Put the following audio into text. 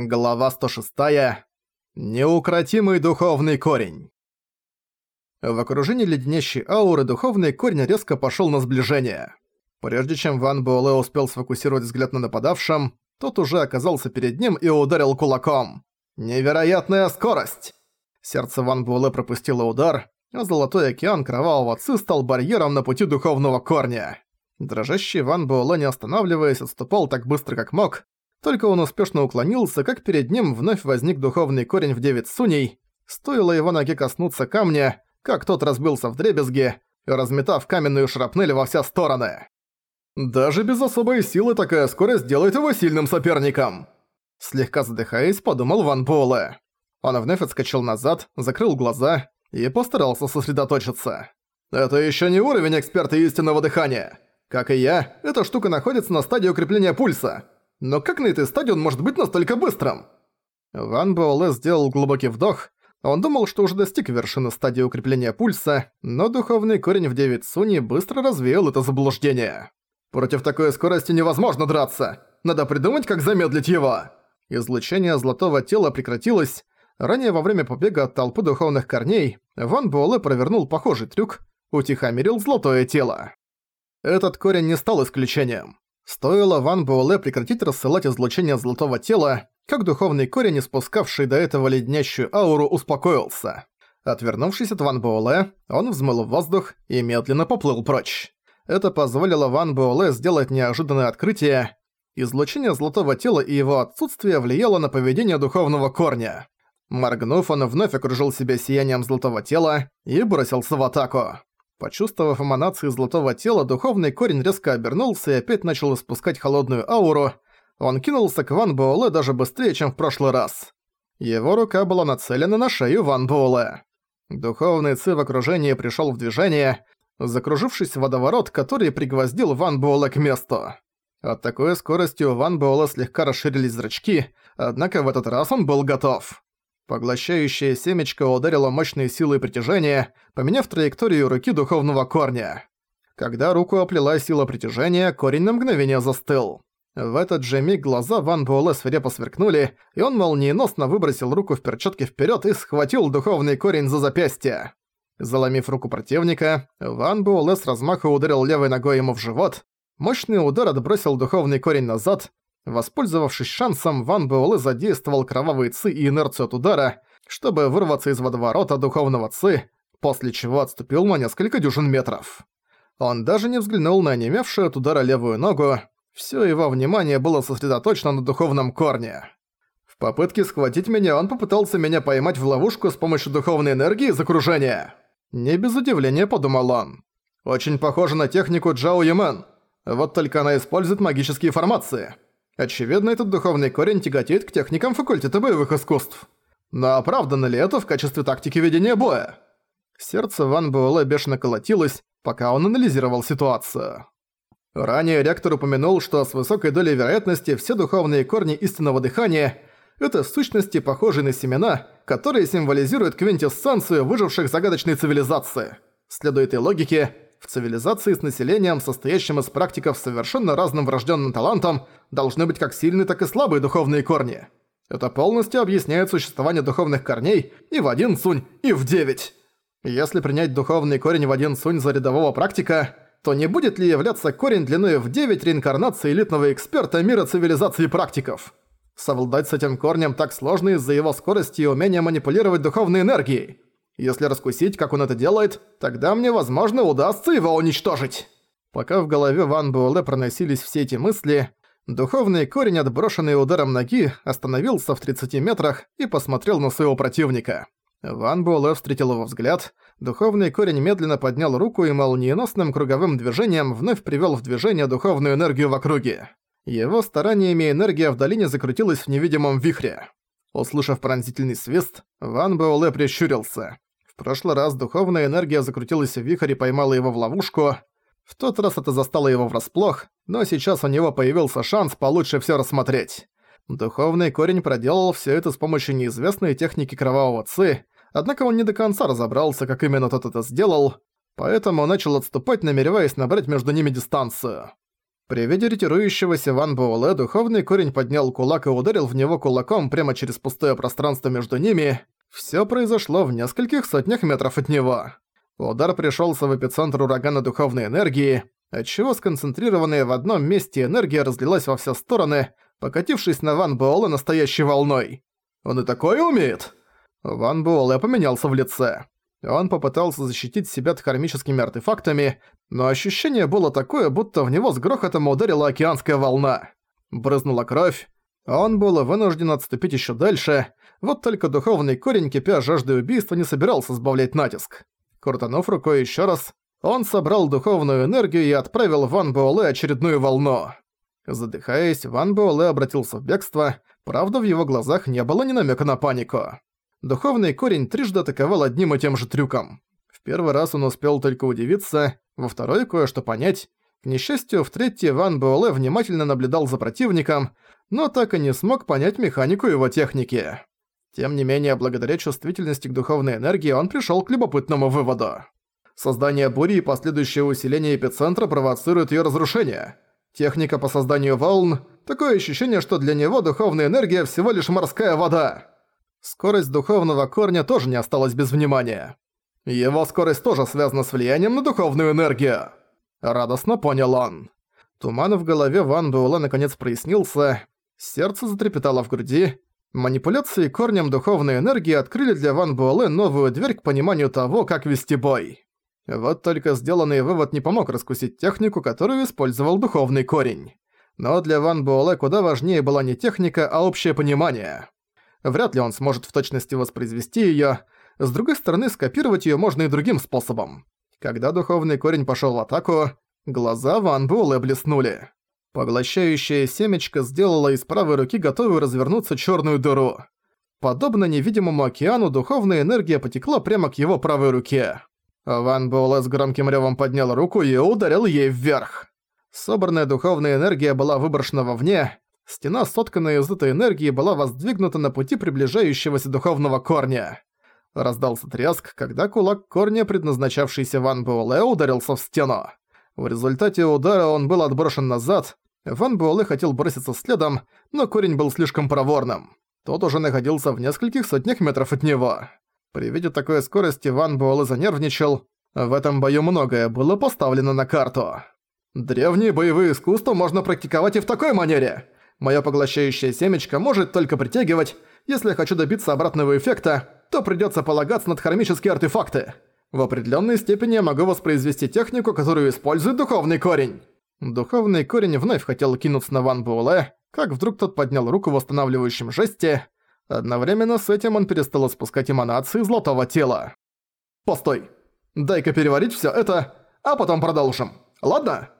Глава 106. Неукротимый духовный корень. В окружении леденящей ауры духовный корень резко пошёл на сближение. Прежде чем Ван Буэлэ успел сфокусировать взгляд на нападавшем, тот уже оказался перед ним и ударил кулаком. Невероятная скорость! Сердце Ван Буэлэ пропустило удар, а Золотой океан кровавого ци стал барьером на пути духовного корня. Дрожащий Ван Буэлэ, не останавливаясь, отступал так быстро, как мог, только он успешно уклонился, как перед ним вновь возник духовный корень в девять суней. Стоило его ноге коснуться камня, как тот разбился в дребезги, разметав каменную шрапнель во все стороны. «Даже без особой силы такая скорость делает его сильным соперником!» Слегка задыхаясь, подумал Ван Буэлэ. Он вновь отскочил назад, закрыл глаза и постарался сосредоточиться. «Это еще не уровень эксперта истинного дыхания. Как и я, эта штука находится на стадии укрепления пульса, но как на этой стадии он может быть настолько быстрым? Ван Буэлэ сделал глубокий вдох. Он думал, что уже достиг вершины стадии укрепления пульса, но духовный корень в 9 суни быстро развеял это заблуждение. «Против такой скорости невозможно драться! Надо придумать, как замедлить его!» Излучение золотого тела прекратилось. Ранее во время побега от толпы духовных корней Ван Буэлэ провернул похожий трюк, утихомирил золотое тело. Этот корень не стал исключением. Стоило Ван Буэлэ прекратить рассылать излучение золотого тела, как духовный корень, испускавший до этого леднящую ауру, успокоился. Отвернувшись от Ван Буэлэ, он взмыл в воздух и медленно поплыл прочь. Это позволило Ван Буэлэ сделать неожиданное открытие. Излучение золотого тела и его отсутствие влияло на поведение духовного корня. Моргнув, он вновь окружил себя сиянием золотого тела и бросился в атаку. Почувствовав эманации золотого тела, духовный корень резко обернулся и опять начал испускать холодную ауру. Он кинулся к Ван Буэлэ даже быстрее, чем в прошлый раз. Его рука была нацелена на шею Ван Буэлэ. Духовный ци в окружении пришёл в движение, закружившись в водоворот, который пригвоздил Ван Буэлэ к месту. От такой скоростью Ван Буэлэ слегка расширились зрачки, однако в этот раз он был готов. Поглощающее семечко ударило мощной силой притяжения, поменяв траекторию руки духовного корня. Когда руку оплела сила притяжения, корень на мгновение застыл. В этот же миг глаза Ван Буэлэ свирепо сверкнули, и он молниеносно выбросил руку в перчатке вперед и схватил духовный корень за запястье. Заломив руку противника, Ван Буэлэ с размаха ударил левой ногой ему в живот. Мощный удар отбросил духовный корень назад, Воспользовавшись шансом, Ван Буэлэ задействовал кровавые ци и инерцию от удара, чтобы вырваться из водоворота духовного ци, после чего отступил на несколько дюжин метров. Он даже не взглянул на онемевшую от удара левую ногу, Все его внимание было сосредоточено на духовном корне. В попытке схватить меня он попытался меня поймать в ловушку с помощью духовной энергии из окружения. Не без удивления подумал он. Очень похоже на технику Джао Юмен, вот только она использует магические формации. Очевидно, этот духовный корень тяготеет к техникам факультета боевых искусств. Но оправдано ли это в качестве тактики ведения боя? Сердце Ван Буэлэ бешено колотилось, пока он анализировал ситуацию. Ранее ректор упомянул, что с высокой долей вероятности все духовные корни истинного дыхания – это сущности похожие на семена, которые символизируют квинтэссенцию выживших загадочной цивилизации. Следует и логике – в цивилизации с населением, состоящим из практиков с совершенно разным врожденным талантом, должны быть как сильные, так и слабые духовные корни. Это полностью объясняет существование духовных корней и в один сунь, и в девять. Если принять духовный корень в один сунь за рядового практика, то не будет ли являться корень длиной в девять реинкарнации элитного эксперта мира цивилизации практиков? Совладать с этим корнем так сложно из-за его скорости и умения манипулировать духовной энергией. Если раскусить, как он это делает, тогда мне, возможно, удастся его уничтожить. Пока в голове Ван Буэлэ проносились все эти мысли, духовный корень, отброшенный ударом ноги, остановился в 30 метрах и посмотрел на своего противника. Ван Буэлэ встретил его взгляд, духовный корень медленно поднял руку и молниеносным круговым движением вновь привел в движение духовную энергию в округе. Его стараниями энергия в долине закрутилась в невидимом вихре. Услышав пронзительный свист, Ван Буэлэ прищурился прошлый раз духовная энергия закрутилась в вихрь и поймала его в ловушку. В тот раз это застало его врасплох, но сейчас у него появился шанс получше все рассмотреть. Духовный корень проделал все это с помощью неизвестной техники кровавого ци, однако он не до конца разобрался, как именно тот это сделал, поэтому начал отступать, намереваясь набрать между ними дистанцию. При виде ретирующегося Ван Буэлэ духовный корень поднял кулак и ударил в него кулаком прямо через пустое пространство между ними. Всё произошло в нескольких сотнях метров от него. Удар пришёлся в эпицентр урагана духовной энергии, отчего сконцентрированная в одном месте энергия разлилась во все стороны, покатившись на Ван Буэлла настоящей волной. «Он и такое умеет!» Ван Буэлэ поменялся в лице. Он попытался защитить себя кармическими артефактами, но ощущение было такое, будто в него с грохотом ударила океанская волна. Брызнула кровь, а он был вынужден отступить еще дальше, вот только духовный корень, кипя жажды убийства, не собирался сбавлять натиск. Крутанув рукой еще раз, он собрал духовную энергию и отправил Ван Буэлэ очередную волну. Задыхаясь, Ван Буэлэ обратился в бегство, правда в его глазах не было ни намека на панику. Духовный корень трижды атаковал одним и тем же трюком. В первый раз он успел только удивиться, во второй кое-что понять. К несчастью, в третий Ван Буэлэ внимательно наблюдал за противником, но так и не смог понять механику его техники. Тем не менее, благодаря чувствительности к духовной энергии он пришёл к любопытному выводу. Создание бури и последующее усиление эпицентра провоцирует её разрушение. Техника по созданию волн – такое ощущение, что для него духовная энергия всего лишь морская вода. Скорость духовного корня тоже не осталась без внимания. Его скорость тоже связана с влиянием на духовную энергию. Радостно понял он. Туман в голове Ван Буэлла наконец прояснился, Сердце затрепетало в груди. Манипуляции корнем духовной энергии открыли для Ван Буэлэ новую дверь к пониманию того, как вести бой. Вот только сделанный вывод не помог раскусить технику, которую использовал духовный корень. Но для Ван Буэлэ куда важнее была не техника, а общее понимание. Вряд ли он сможет в точности воспроизвести её. С другой стороны, скопировать её можно и другим способом. Когда духовный корень пошёл в атаку, глаза Ван Буэлэ блеснули. Поглощающее семечко сделало из правой руки готовую развернуться черную дыру. Подобно невидимому океану, духовная энергия потекла прямо к его правой руке. Ван Буэлэ с громким ревом поднял руку и ударил ей вверх. Собранная духовная энергия была выброшена вовне, стена, сотканная из этой энергии, была воздвигнута на пути приближающегося духовного корня. Раздался треск, когда кулак корня, предназначавшийся Ван Буэлэ, ударился в стену. В результате удара он был отброшен назад. Ван Буэлэ хотел броситься следом, но корень был слишком проворным. Тот уже находился в нескольких сотнях метров от него. При виде такой скорости Ван Буэлэ занервничал. В этом бою многое было поставлено на карту. «Древние боевые искусства можно практиковать и в такой манере!» Моё поглощающее семечко может только притягивать. Если я хочу добиться обратного эффекта, то придётся полагаться на дхармические артефакты в определенной степени я могу воспроизвести технику, которую использует духовный корень». Духовный корень вновь хотел кинуться на Ван Буэлэ, как вдруг тот поднял руку в восстанавливающем жесте. Одновременно с этим он перестал испускать эманации золотого тела. «Постой. Дай-ка переварить все это, а потом продолжим. Ладно?»